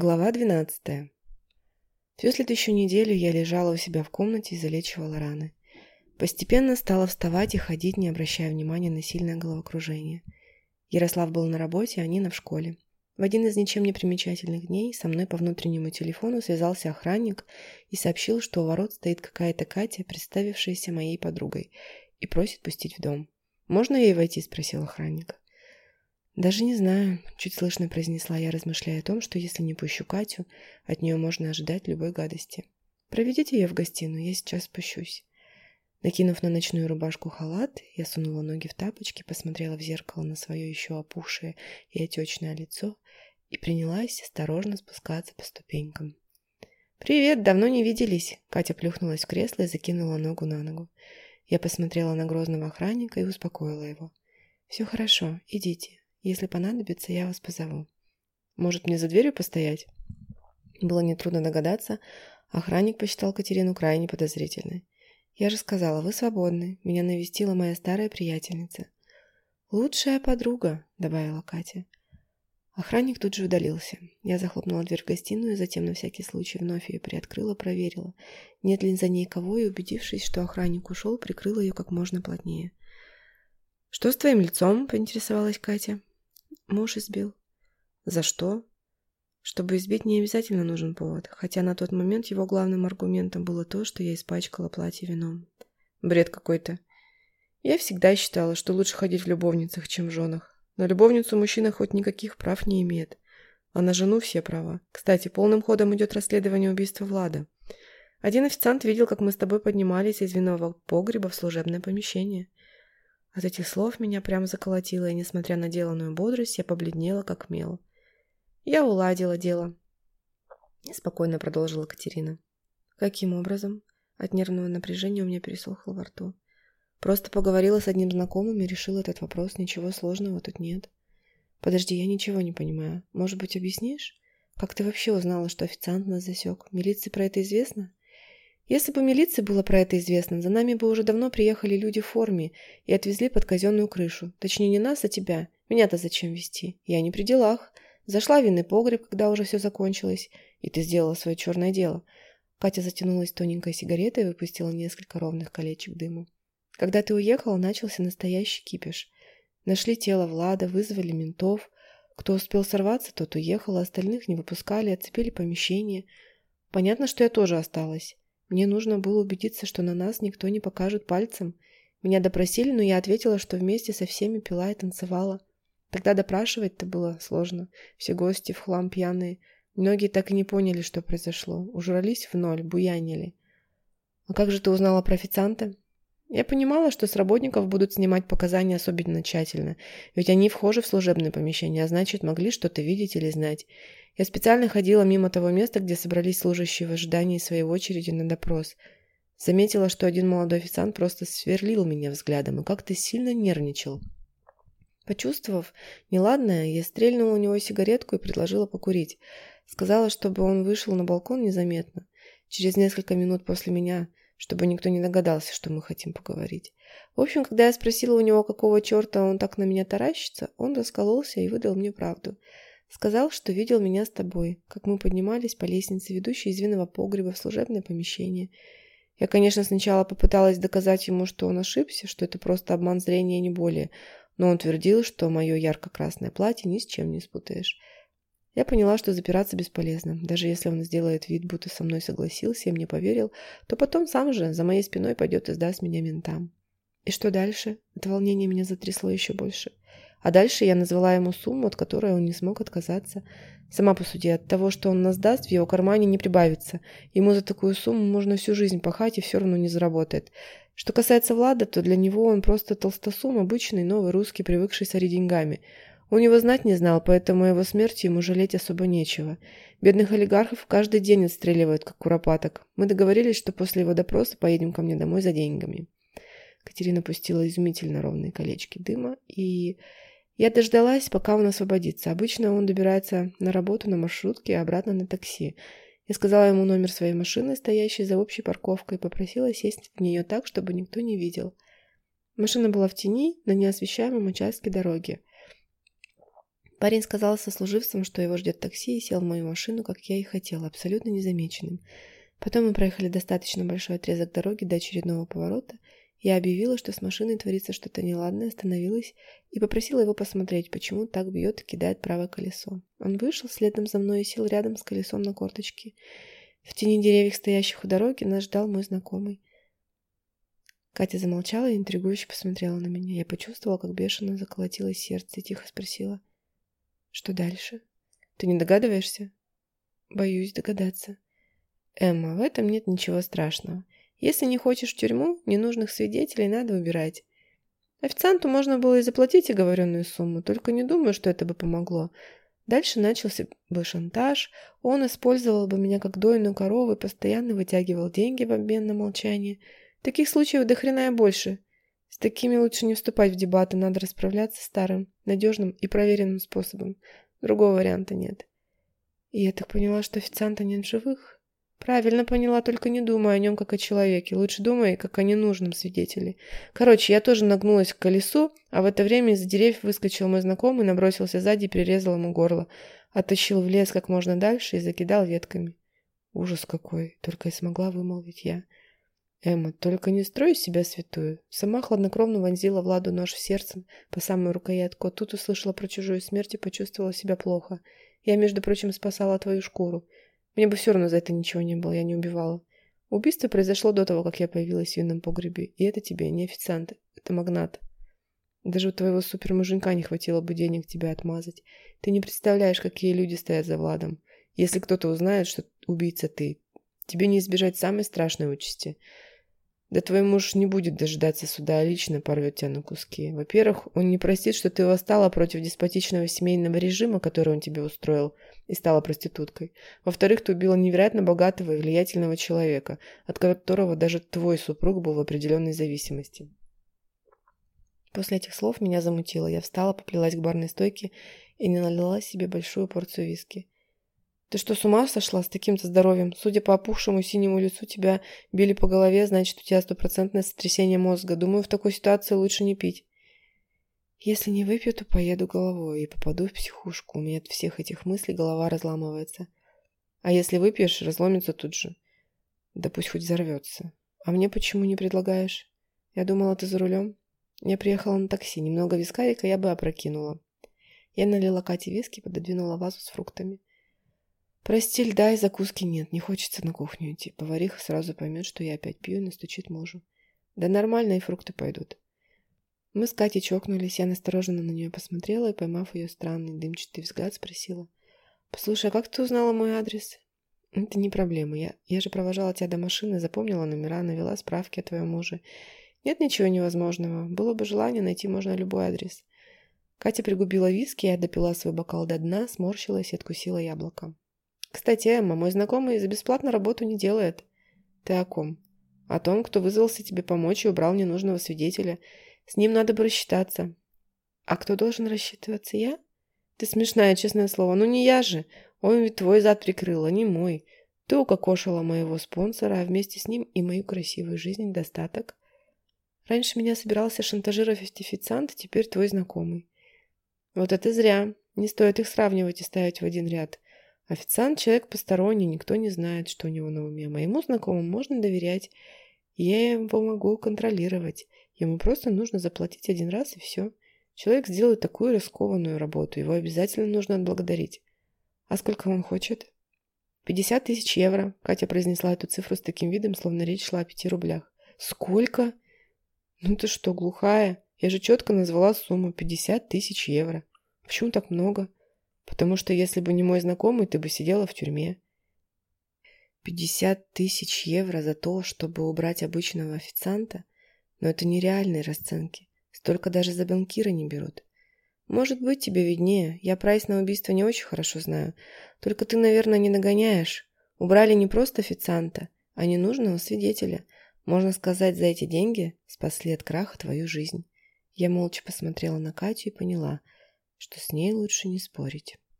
Глава 12. Всю следующую неделю я лежала у себя в комнате и залечивала раны. Постепенно стала вставать и ходить, не обращая внимания на сильное головокружение. Ярослав был на работе, а Нина в школе. В один из ничем не примечательных дней со мной по внутреннему телефону связался охранник и сообщил, что у ворот стоит какая-то Катя, представившаяся моей подругой, и просит пустить в дом. «Можно ей войти?» – спросил охранник. «Даже не знаю», — чуть слышно произнесла я, размышляя о том, что если не пущу Катю, от нее можно ожидать любой гадости. «Проведите ее в гостиную, я сейчас спущусь». Накинув на ночную рубашку халат, я сунула ноги в тапочки, посмотрела в зеркало на свое еще опухшее и отечное лицо и принялась осторожно спускаться по ступенькам. «Привет, давно не виделись!» Катя плюхнулась в кресло и закинула ногу на ногу. Я посмотрела на грозного охранника и успокоила его. «Все хорошо, идите. Если понадобится, я вас позову. Может, мне за дверью постоять?» Было нетрудно догадаться, охранник посчитал Катерину крайне подозрительной. «Я же сказала, вы свободны. Меня навестила моя старая приятельница». «Лучшая подруга», — добавила Катя. Охранник тут же удалился. Я захлопнула дверь в гостиную, затем на всякий случай вновь ее приоткрыла, проверила, нет ли за ней кого, и, убедившись, что охранник ушел, прикрыла ее как можно плотнее. «Что с твоим лицом?» — поинтересовалась Катя. Муж избил. За что? Чтобы избить, не обязательно нужен повод, хотя на тот момент его главным аргументом было то, что я испачкала платье вином. Бред какой-то. Я всегда считала, что лучше ходить в любовницах, чем в женах. На любовницу мужчина хоть никаких прав не имеет, а на жену все права. Кстати, полным ходом идет расследование убийства Влада. Один официант видел, как мы с тобой поднимались из винного погреба в служебное помещение. От этих слов меня прямо заколотило, и, несмотря на деланную бодрость, я побледнела, как мел. «Я уладила дело», — спокойно продолжила Катерина. «Каким образом?» От нервного напряжения у меня пересохло во рту. Просто поговорила с одним знакомым и решила этот вопрос. Ничего сложного тут нет. Подожди, я ничего не понимаю. Может быть, объяснишь? Как ты вообще узнала, что официант нас засек? Милиции про это известно? Если бы милиции было про это известно, за нами бы уже давно приехали люди в форме и отвезли под казенную крышу. Точнее, не нас, а тебя. Меня-то зачем вести? Я не при делах. Зашла в винный погреб, когда уже все закончилось, и ты сделала свое черное дело. Катя затянулась тоненькой сигаретой и выпустила несколько ровных колечек дыма. Когда ты уехала, начался настоящий кипиш. Нашли тело Влада, вызвали ментов. Кто успел сорваться, тот уехал, а остальных не выпускали, оцепили помещение. Понятно, что я тоже осталась. Мне нужно было убедиться, что на нас никто не покажет пальцем. Меня допросили, но я ответила, что вместе со всеми пила и танцевала. Тогда допрашивать-то было сложно. Все гости в хлам пьяные. Многие так и не поняли, что произошло. Ужрались в ноль, буянили. «А как же ты узнала про официанта?» Я понимала, что с работников будут снимать показания особенно тщательно, ведь они вхожи в служебное помещение, а значит, могли что-то видеть или знать. Я специально ходила мимо того места, где собрались служащие в ожидании своей очереди на допрос. Заметила, что один молодой официант просто сверлил меня взглядом и как-то сильно нервничал. Почувствовав неладное, я стрельнула у него сигаретку и предложила покурить. Сказала, чтобы он вышел на балкон незаметно. Через несколько минут после меня, чтобы никто не догадался, что мы хотим поговорить. В общем, когда я спросила у него, какого черта он так на меня таращится, он раскололся и выдал мне правду – Сказал, что видел меня с тобой, как мы поднимались по лестнице, ведущей из винного погреба в служебное помещение. Я, конечно, сначала попыталась доказать ему, что он ошибся, что это просто обман зрения, не более, но он твердил, что мое ярко-красное платье ни с чем не спутаешь. Я поняла, что запираться бесполезно. Даже если он сделает вид, будто со мной согласился и мне поверил, то потом сам же за моей спиной пойдет и сдаст меня ментам. И что дальше? От волнения меня затрясло еще больше. А дальше я назвала ему сумму, от которой он не смог отказаться. Сама по сути, от того, что он нас даст, в его кармане не прибавится. Ему за такую сумму можно всю жизнь пахать и все равно не заработает. Что касается Влада, то для него он просто толстосум, обычный новый русский, привыкший сорить деньгами. Он его знать не знал, поэтому его смерти ему жалеть особо нечего. Бедных олигархов каждый день отстреливают, как куропаток. Мы договорились, что после его допроса поедем ко мне домой за деньгами. Катерина пустила изумительно ровные колечки дыма и я дождалась, пока он освободится. Обычно он добирается на работу на маршрутке и обратно на такси. Я сказала ему номер своей машины, стоящей за общей парковкой, и попросила сесть в нее так, чтобы никто не видел. Машина была в тени на неосвещаемом участке дороги. Парень сказал сослуживцам, что его ждет такси, и сел в мою машину, как я и хотела, абсолютно незамеченным. Потом мы проехали достаточно большой отрезок дороги до очередного поворота. Я объявила, что с машиной творится что-то неладное, остановилась и попросила его посмотреть, почему так бьет и кидает правое колесо. Он вышел следом за мной и сел рядом с колесом на корточке. В тени деревьев, стоящих у дороги, нас ждал мой знакомый. Катя замолчала и интригующе посмотрела на меня. Я почувствовала, как бешено заколотилось сердце и тихо спросила. «Что дальше? Ты не догадываешься?» «Боюсь догадаться». «Эмма, в этом нет ничего страшного. Если не хочешь в тюрьму, ненужных свидетелей надо убирать. Официанту можно было и заплатить оговоренную сумму, только не думаю, что это бы помогло. Дальше начался бы шантаж, он использовал бы меня как дойную корову и постоянно вытягивал деньги в обмен на молчание. Таких случаев до хрена и больше. С такими лучше не вступать в дебаты, надо расправляться старым, надежным и проверенным способом. Другого варианта нет. И я так поняла, что официанта нет в живых? Правильно поняла, только не думай о нем как о человеке. Лучше думай, как о ненужном свидетеле. Короче, я тоже нагнулась к колесу, а в это время из-за деревьев выскочил мой знакомый, набросился сзади и перерезал ему горло. Оттащил в лес как можно дальше и закидал ветками. Ужас какой, только и смогла вымолвить я. Эмма, только не строй себя святую. Сама хладнокровно вонзила Владу нож в сердце по самую рукоятку. Тут услышала про чужую смерть и почувствовала себя плохо. Я, между прочим, спасала твою шкуру. Мне бы все равно за это ничего не было, я не убивала. Убийство произошло до того, как я появилась в винном погребе. И это тебе не официант, это магнат. Даже у твоего супермуженька не хватило бы денег тебя отмазать. Ты не представляешь, какие люди стоят за Владом. Если кто-то узнает, что убийца ты, тебе не избежать самой страшной участи. Да твой муж не будет дожидаться суда, а лично порвет тебя на куски. Во-первых, он не простит, что ты восстала против деспотичного семейного режима, который он тебе устроил, и стала проституткой. Во-вторых, ты убила невероятно богатого и влиятельного человека, от которого даже твой супруг был в определенной зависимости. После этих слов меня замутило. Я встала, поплелась к барной стойке и не налила себе большую порцию виски. Ты что, с ума сошла с таким-то здоровьем? Судя по опухшему синему лицу, тебя били по голове, значит, у тебя стопроцентное сотрясение мозга. Думаю, в такой ситуации лучше не пить. Если не выпью, то поеду головой и попаду в психушку. У меня от всех этих мыслей голова разламывается. А если выпьешь, разломится тут же. Да пусть хоть взорвется. А мне почему не предлагаешь? Я думала, ты за рулем. Я приехала на такси. Немного вискарика я бы опрокинула. Я налила Кате виски, пододвинула вазу с фруктами. Прости, льда и закуски нет, не хочется на кухню идти. Повариха сразу поймет, что я опять пью и настучит мужу. Да нормально, и фрукты пойдут. Мы с Катей чокнулись, я настороженно на нее посмотрела и, поймав ее странный дымчатый взгляд, спросила. «Послушай, а как ты узнала мой адрес?» «Это не проблема. Я, я же провожала тебя до машины, запомнила номера, навела справки о твоем муже. Нет ничего невозможного. Было бы желание, найти можно любой адрес». Катя пригубила виски, я допила свой бокал до дна, сморщилась и откусила яблоко. Кстати, Эмма, мой знакомый за бесплатно работу не делает. Ты о ком? О том, кто вызвался тебе помочь и убрал ненужного свидетеля. С ним надо бы рассчитаться. А кто должен рассчитываться? Я? Ты смешная, честное слово. Ну не я же. Он ведь твой зад прикрыл, а не мой. Ты укокошила моего спонсора, а вместе с ним и мою красивую жизнь достаток. Раньше меня собирался шантажировать официант, теперь твой знакомый. Вот это зря. Не стоит их сравнивать и ставить в один ряд. Официант – человек посторонний, никто не знает, что у него на уме. Моему знакомому можно доверять. Я его могу контролировать. Ему просто нужно заплатить один раз и все. Человек сделает такую рискованную работу, его обязательно нужно отблагодарить. А сколько он хочет? «Пятьдесят тысяч евро», – Катя произнесла эту цифру с таким видом, словно речь шла о пяти рублях. «Сколько?» «Ну ты что, глухая? Я же четко назвала сумму – пятьдесят тысяч евро. Почему так много?» Потому что если бы не мой знакомый, ты бы сидела в тюрьме. Пятьдесят тысяч евро за то, чтобы убрать обычного официанта? Но это нереальные расценки. Столько даже за банкира не берут. Может быть, тебе виднее. Я прайс на убийство не очень хорошо знаю. Только ты, наверное, не нагоняешь. Убрали не просто официанта, а ненужного свидетеля. Можно сказать, за эти деньги спасли от краха твою жизнь. Я молча посмотрела на Катю и поняла – что с ней лучше не спорить.